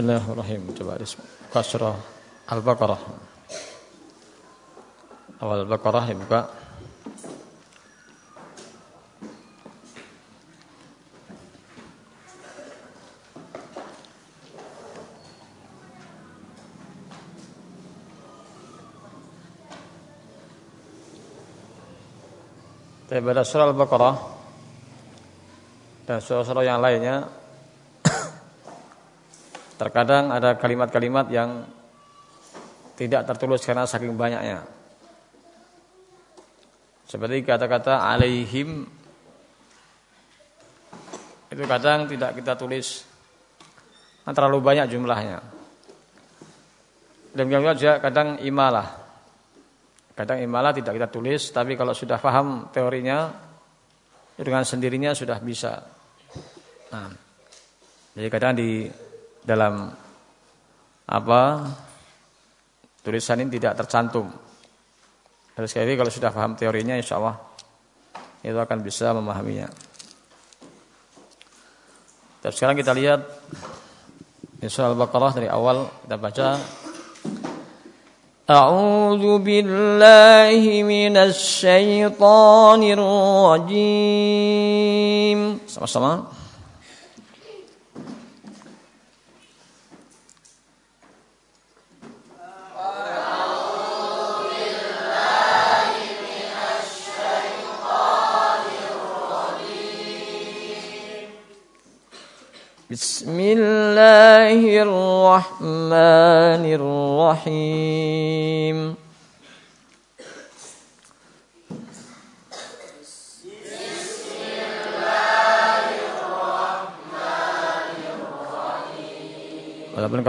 Bismillahirrahmanirrahim. Coba buka surah Al-Baqarah. Awal Al-Baqarah dibuka. Pada surah Al-Baqarah dan surah-surah yang lainnya Terkadang ada kalimat-kalimat yang tidak tertulis karena saking banyaknya. Seperti kata-kata alaihim itu kadang tidak kita tulis nah, terlalu banyak jumlahnya. Dan juga kadang imalah. Kadang imalah tidak kita tulis, tapi kalau sudah paham teorinya dengan sendirinya sudah bisa. Nah, jadi kadang di dalam apa tulisan ini tidak tercantum. Dan sekali kalau sudah paham teorinya insya Allah itu akan bisa memahaminya. Dan sekarang kita lihat surah Al-Baqarah dari awal kita baca A'udzu billahi minasy syaithanir rajim. Sama-sama.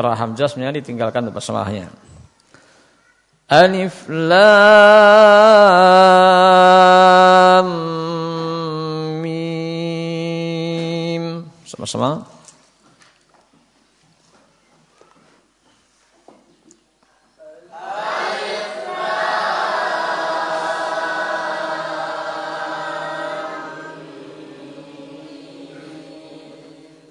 Kalau hamzah sebenarnya ditinggalkan bersamaannya. Alif lam mim. Sama-sama.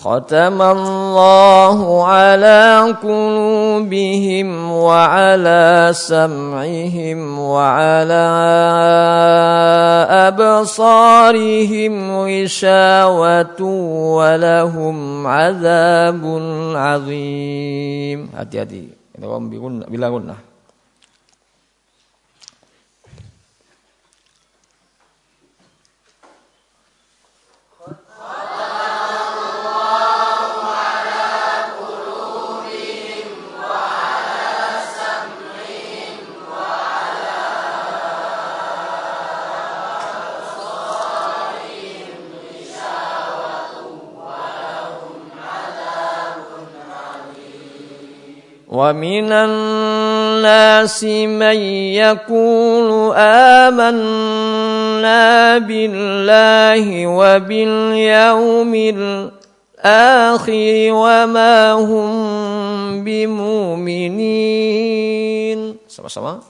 ختم الله على قلوبهم وعلى سمعهم وعلى أبصارهم غشاوة ولهم عذاب عظيم. Hati-hati. Bila gunnah ومن الناس من يقول آمنا بالله وباليوم الآخر وما هم بمؤمنين. Sama-sama.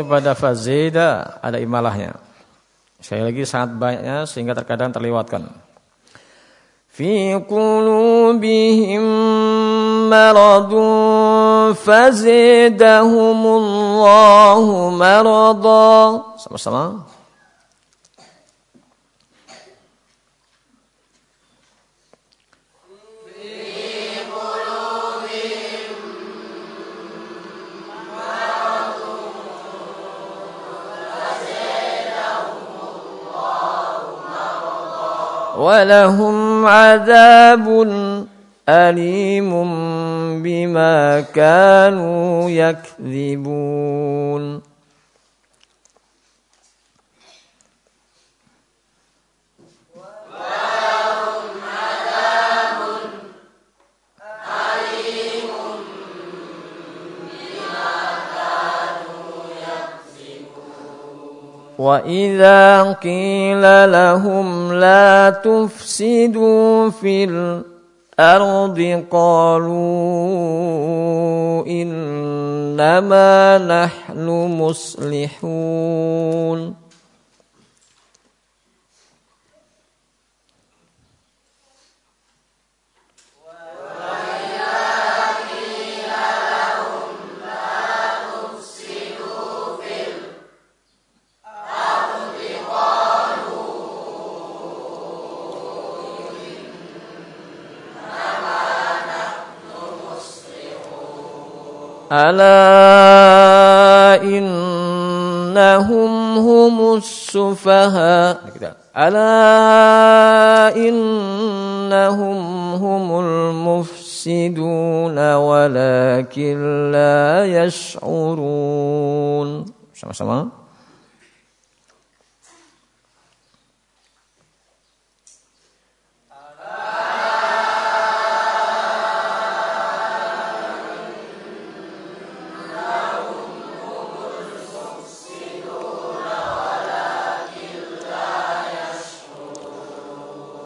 Itu pada fazida ada imalahnya. Sekali lagi sangat banyaknya sehingga terkadang terlewatkan. Fi qulubihim maradun fazidahumullahu marada. Sama-sama. ولهم عذاب أليم بما كانوا يكذبون. وإذا قيل لهم لا تفسدوا في الأرض قالوا إنما نحن مصلحون ألا إنهم هم السفهاء؟ ألا إنهم هم المفسدون ولكن لا يشعرون. sama-sama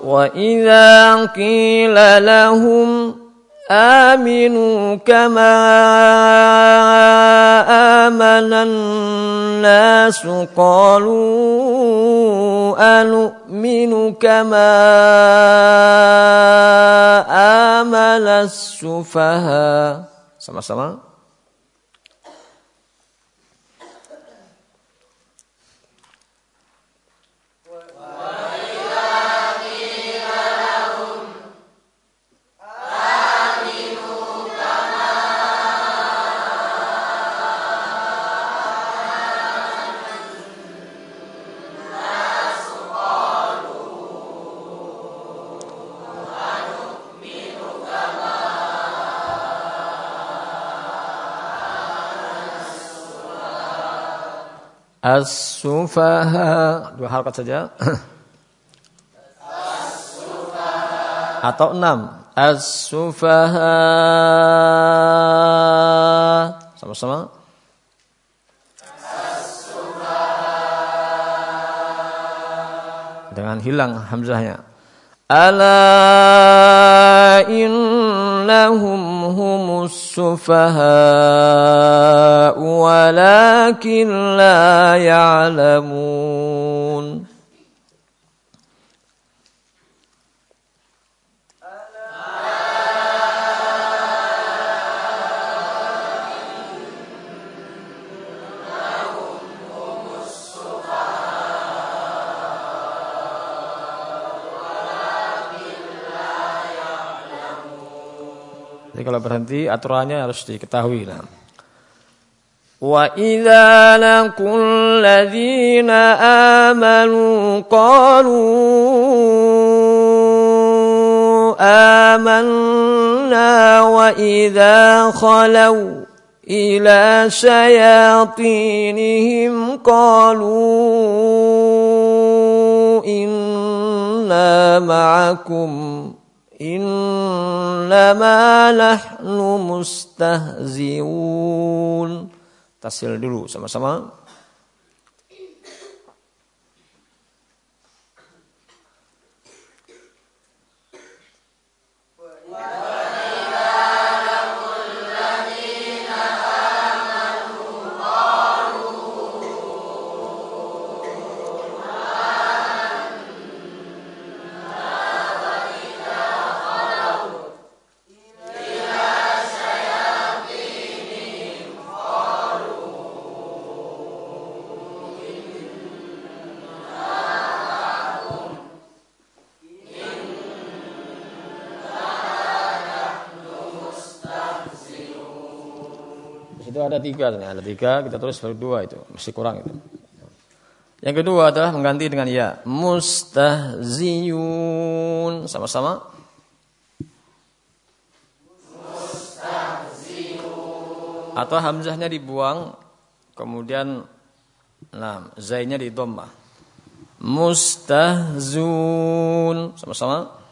وإذا قيل لهم آمنوا كما آمن الناس قالوا أنؤمن كما آمن السفهاء. Sama-sama. As-sufaha dua harakat saja. Atau enam. As-sufaha sama-sama. Dengan hilang hamzahnya. Ala innahum السفهاء ولكن لا يعلمون kalau berhenti aturannya harus diketahui. Idza laqul ladzina amanu qalu amanna wa idza khalau ila shayatinihim qalu inna ma'akum Innama nahnu mustahziun. Tasil dulu sama-sama. Ada tiga, ada tiga, kita tulis baru dua itu, masih kurang itu. Yang kedua adalah mengganti dengan ya, mustahziyun, sama-sama. Atau hamzahnya dibuang, kemudian nah, zainnya di dhammah. Mustahzun, sama-sama.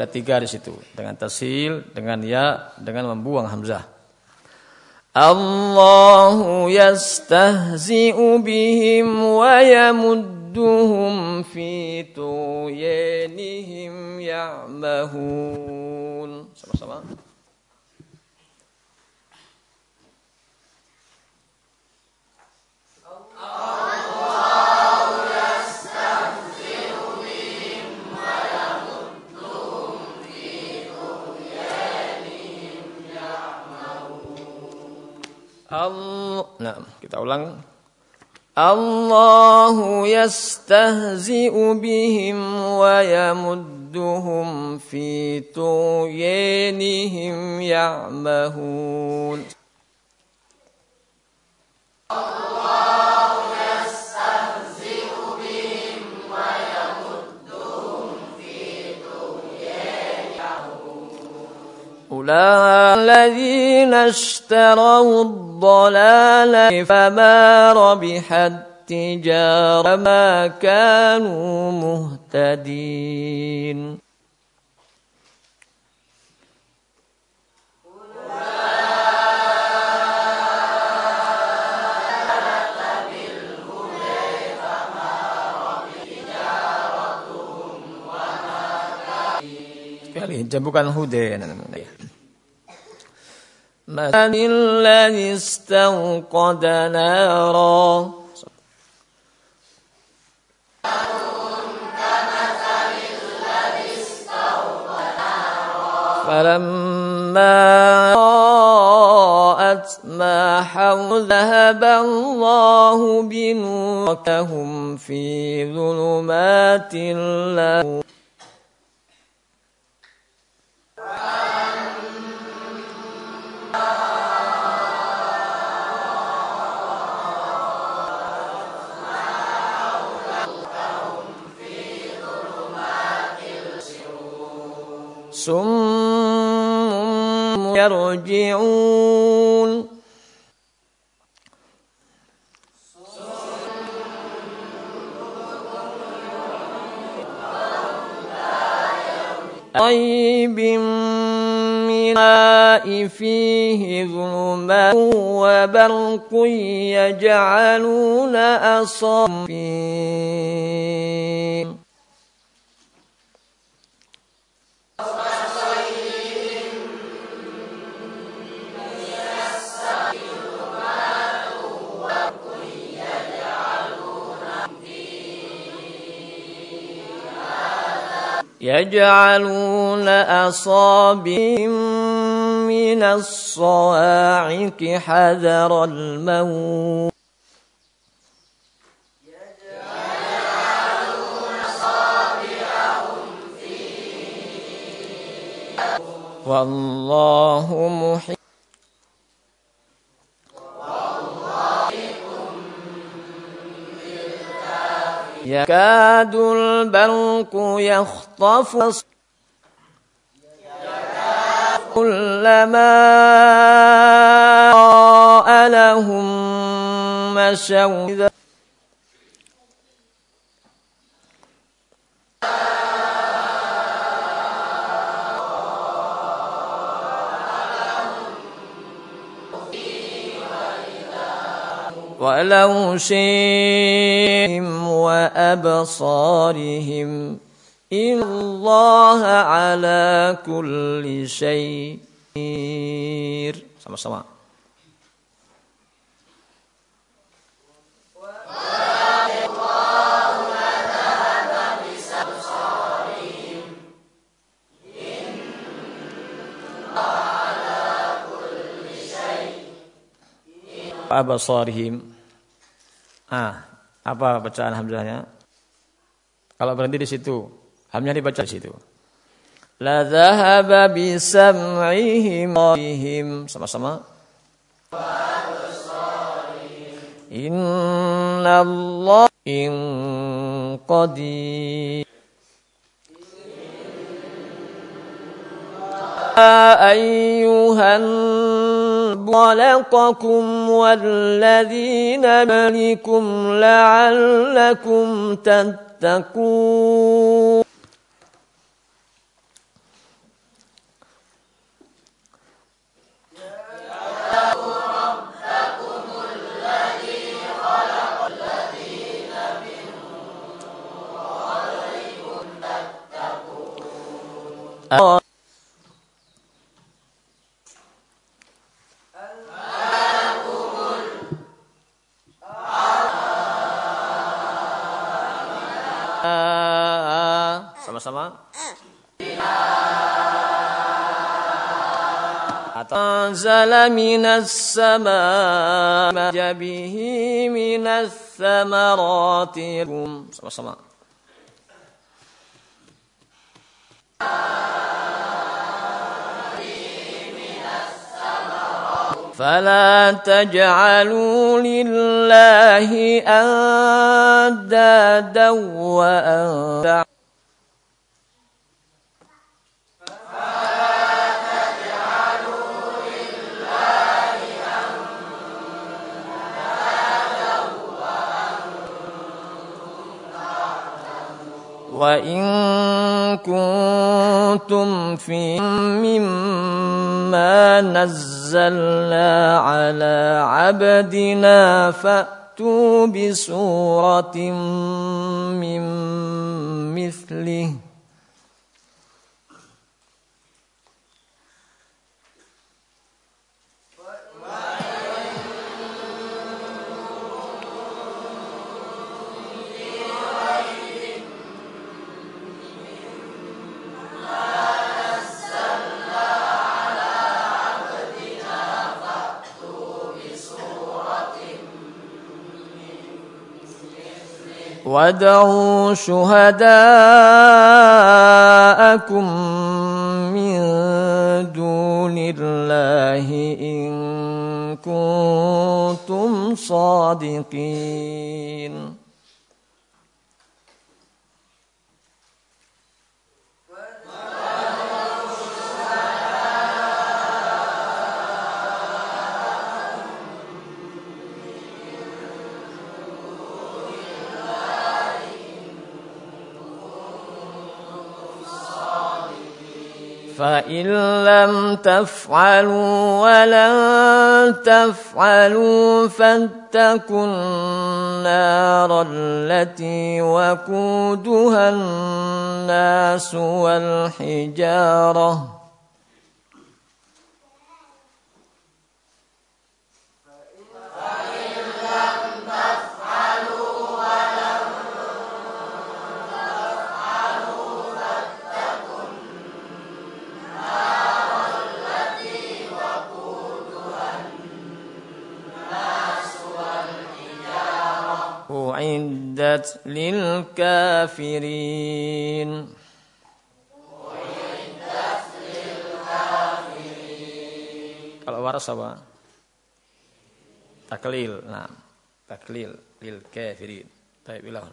Ada tiga di situ. Dengan tasil, dengan ya, dengan membuang hamzah. Allahu yastahzi'u bihim wa yamudduhum fi tuyanihim ya'mahun. Sama-sama. Allah. Nah, kita ulang. الله يستهزئ بهم ويمدهم في طغيانهم يعمهون الذين اشتروا الضلال فما ربحت تجارة ما كانوا مهتدين sekali bukan hudain. مثل الذي استوقد نارا. فلما رأت ما حول ذهب الله بنورهم في ظلمات لا صم يرجعون. طيب من فيه ظلمات وبرق يجعلون أصابين. يجعلون أصابهم من الصواعق حذر الموت. والله محيط يكاد البرق يخطف كلما لهم مشوا ولو شئهم وأبصارهم إن الله على كل شيء. sama-sama abasarihim. Ah, apa bacaan hamzahnya? Kalau berhenti di situ, hamzah dibaca di situ. La dhahaba bi sam'ihim sama-sama. Inna Allah in qadir أيها خلقكم والذين ملكم لعلكم تتقون أنزل من السماء به من الثمرات. فلا تجعلوا لله أندادا وأنتم وإن كنتم في مما نزلنا على عبدنا فأتوا بسورة من مثله وادعوا شهداءكم من دون الله إن كنتم صادقين. فإن لم تفعلوا ولن تفعلوا فاتقوا النار التي وقودها الناس والحجاره أعدت للكافرين Kalau waras apa? Taklil. Nah, taklil lil kafirin. Baik, bilah